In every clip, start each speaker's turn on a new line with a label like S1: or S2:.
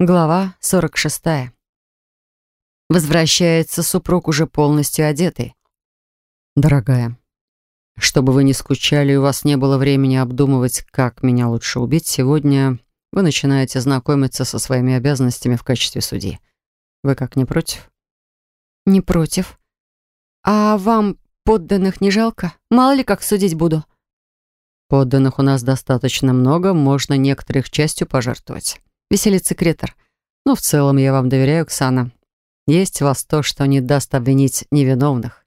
S1: Глава 46. Возвращается супруг уже полностью одетый. Дорогая, чтобы вы не скучали и у вас не было времени обдумывать, как меня лучше убить, сегодня вы начинаете знакомиться со своими обязанностями в качестве судьи. Вы как, не против?
S2: Не против. А вам подданных не жалко? Мало ли как судить буду.
S1: Подданных у нас достаточно много, можно некоторых частью пожертвовать. Веселится Кретор. Но в целом я вам доверяю, Оксана. Есть в вас то, что не даст обвинить невиновных.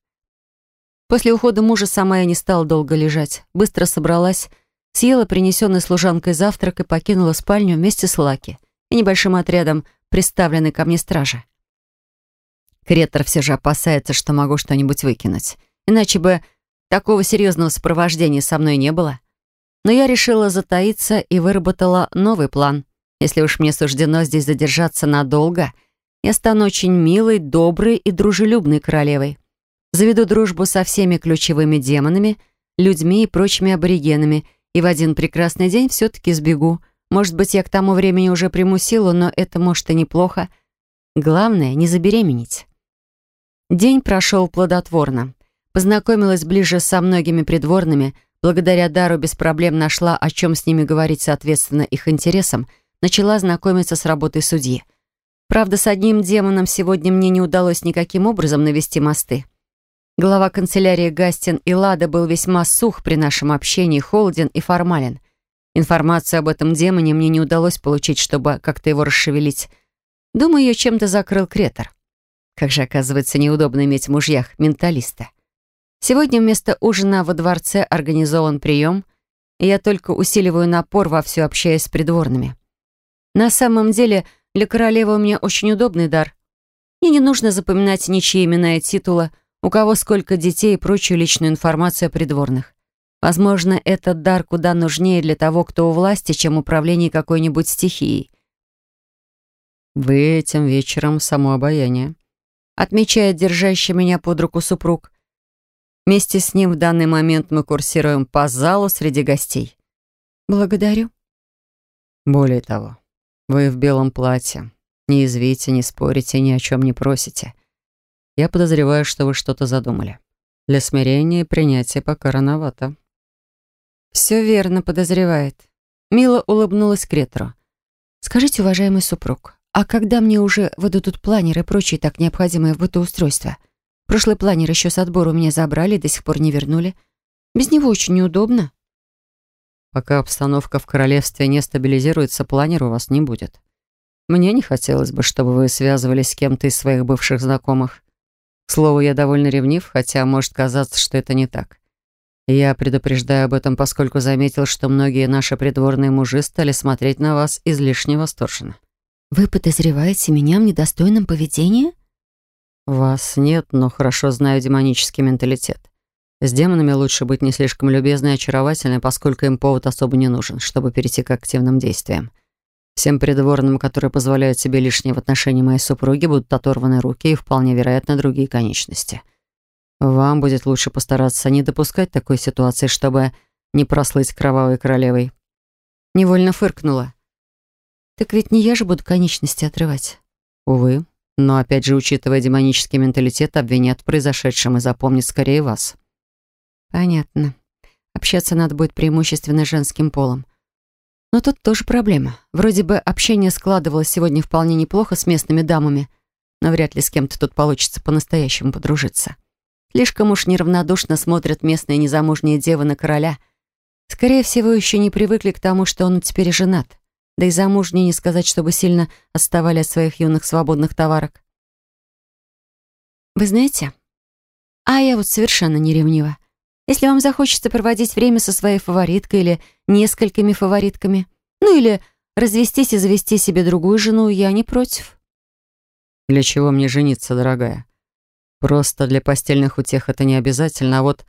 S2: После ухода мужа сама я не стала долго лежать. Быстро собралась, съела принесенный служанкой завтрак и покинула спальню вместе с Лаки и небольшим отрядом, приставленной ко мне стражи. Кретор все же опасается, что могу что-нибудь выкинуть. Иначе бы такого серьезного сопровождения со мной не было. Но я решила затаиться и выработала новый план. Если уж мне суждено здесь задержаться надолго, я стану очень милой, доброй и дружелюбной королевой. Заведу дружбу со всеми ключевыми демонами, людьми и прочими аборигенами, и в один прекрасный день все-таки сбегу. Может быть, я к тому времени уже приму силу, но это, может, и неплохо. Главное, не забеременеть. День прошел плодотворно. Познакомилась ближе со многими придворными, благодаря дару без проблем нашла, о чем с ними говорить соответственно их интересам — начала знакомиться с работой судьи. Правда, с одним демоном сегодня мне не удалось никаким образом навести мосты. Глава канцелярии Гастин и Лада был весьма сух при нашем общении, холоден и формален. Информацию об этом демоне мне не удалось получить, чтобы как-то его расшевелить. Думаю, ее чем-то закрыл Кретор. Как же, оказывается, неудобно иметь в мужьях менталиста. Сегодня вместо ужина во дворце организован прием, и я только усиливаю напор, вовсю общаясь с придворными. На самом деле, для королевы у меня очень удобный дар. Мне не нужно запоминать ничьи имена и титулы, у кого сколько детей и прочую личную информацию о придворных. Возможно, этот дар куда нужнее для того, кто у власти, чем управление какой-нибудь стихией.
S1: «Вы этим вечером само обаяние»,
S2: отмечает держащий меня под руку супруг. Вместе с ним в данный момент мы курсируем по залу среди гостей. «Благодарю».
S1: Более того, вы в белом платье. Не извите, не спорите, ни о чем не просите. Я подозреваю, что вы что-то задумали. Для смирения и принятия пока рановато.
S2: Все верно подозревает. Мила улыбнулась Кретору. Скажите, уважаемый супруг, а когда мне уже выдадут планеры и прочие так необходимые в быту устройства? Прошлый планер еще с отбора у меня забрали, до сих пор не вернули. Без него очень неудобно.
S1: Пока обстановка в королевстве не стабилизируется, планера у вас не будет. Мне не хотелось бы, чтобы вы связывались с кем-то из своих бывших знакомых. К слову, я довольно ревнив, хотя может казаться, что это не так. Я предупреждаю об этом, поскольку заметил, что многие наши придворные мужи стали смотреть на вас излишне восторженно.
S2: «Вы подозреваете меня в недостойном поведении?»
S1: «Вас нет, но хорошо знаю демонический менталитет. С демонами лучше быть не слишком любезной и очаровательной, поскольку им повод особо не нужен, чтобы перейти к активным действиям. Всем придворным, которые позволяют себе лишнее в отношении моей супруги, будут оторваны руки и, вполне вероятно, другие конечности. Вам будет лучше постараться не допускать такой ситуации, чтобы не прослыть кровавой королевой.
S2: Невольно фыркнула. Так ведь не я же буду конечности отрывать.
S1: Увы. Но опять же, учитывая демонический менталитет, обвинят в произошедшем и запомнят скорее вас.
S2: Понятно. Общаться надо будет преимущественно женским полом. Но тут тоже проблема. Вроде бы общение складывалось сегодня вполне неплохо с местными дамами, но вряд ли с кем-то тут получится по-настоящему подружиться. Слишком уж неравнодушно смотрят местные незамужние девы на короля. Скорее всего, еще не привыкли к тому, что он теперь женат. Да и замужние не сказать, чтобы сильно отставали от своих юных свободных товарок. Вы знаете, а я вот совершенно не ревнива. Если вам захочется проводить время со своей фавориткой или несколькими фаворитками, ну или развестись и завести себе другую жену, я не против.
S1: Для чего мне жениться, дорогая? Просто для постельных утех это не обязательно, а вот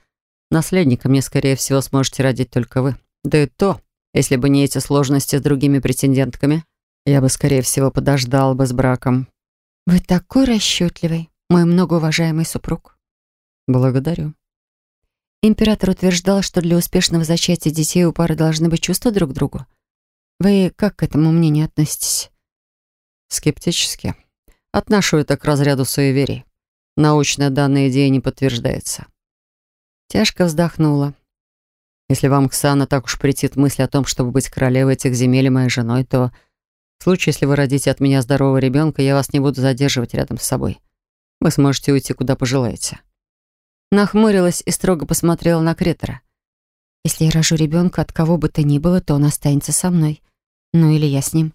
S1: наследника мне, скорее всего, сможете родить только вы. Да и то, если бы не эти сложности с другими претендентками, я бы, скорее всего, подождал бы с браком.
S2: Вы такой расчетливый, мой многоуважаемый супруг.
S1: Благодарю.
S2: Император утверждал, что для успешного зачатия детей у пары должны быть чувства друг к другу. Вы как к этому мнению относитесь?
S1: Скептически. Отношу это к разряду суеверий. Научно данная идея не подтверждается.
S2: Тяжко вздохнула.
S1: Если вам, Ксана, так уж претит мысль о том, чтобы быть королевой этих земель и моей женой, то в случае, если вы родите от меня здорового ребенка, я вас не буду задерживать рядом с собой. Вы сможете уйти, куда пожелаете.
S2: Нахмурилась и строго посмотрела на Кретера. Если я рожу ребенка от кого бы то ни было, то он останется со мной. Ну или я с ним.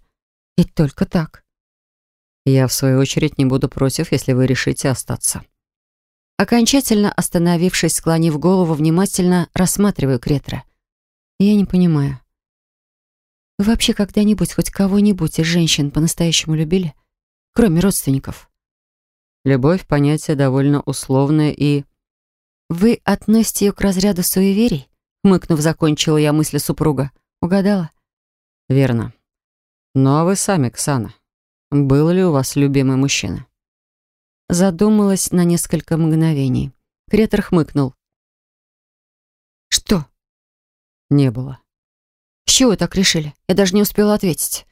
S2: И только так.
S1: Я, в свою очередь, не буду против, если вы решите остаться.
S2: Окончательно остановившись, склонив голову, внимательно рассматриваю Кретера. Я не понимаю. Вы вообще когда-нибудь хоть кого-нибудь из женщин по-настоящему любили? Кроме родственников?
S1: Любовь — понятие довольно условное и...
S2: Вы относите ее к разряду суеверий? Мыкнув, закончила я мысли супруга. Угадала?
S1: Верно. Ну а вы сами, Ксана, был ли у вас любимый мужчина?
S2: Задумалась на несколько мгновений. Кретор хмыкнул. «Что?»
S1: «Не было».
S2: «С чего так решили? Я даже не успела ответить».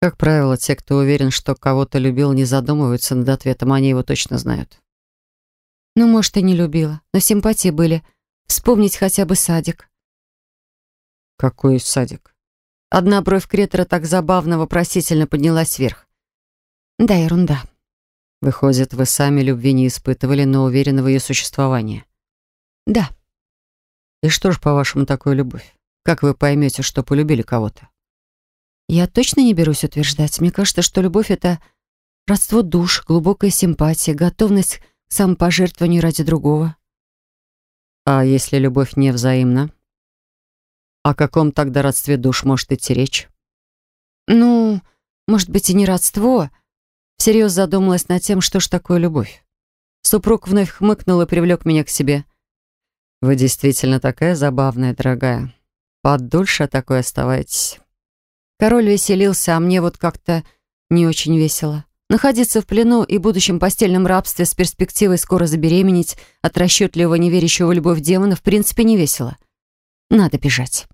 S1: Как правило, те, кто уверен, что кого-то любил, не задумываются над ответом, они его точно знают.
S2: Ну, может, и не любила, но симпатии были. Вспомнить хотя бы садик.
S1: Какой садик?
S2: Одна бровь Кретора так забавно вопросительно поднялась вверх. Да, ерунда.
S1: Выходит, вы сами любви не испытывали, но уверены в ее существовании?
S2: Да.
S1: И что ж, по-вашему, такое любовь? Как вы поймете, что полюбили кого-то?
S2: Я точно не берусь утверждать. Мне кажется, что любовь — это родство душ, глубокая симпатия, готовность самопожертвованию ради другого.
S1: А если любовь не взаимна? О каком тогда родстве душ может идти речь?
S2: Ну, может быть, и не родство, — Всерьез задумалась над тем, что ж такое любовь. Супруг вновь хмыкнул и привлек меня к себе.
S1: «Вы действительно такая забавная, дорогая. Подольше такой оставайтесь».
S2: Король веселился, а мне вот как-то не очень весело. Находиться в плену и будущем постельном рабстве с перспективой скоро забеременеть от расчетливого, неверящего любовь демона в принципе не весело. Надо бежать.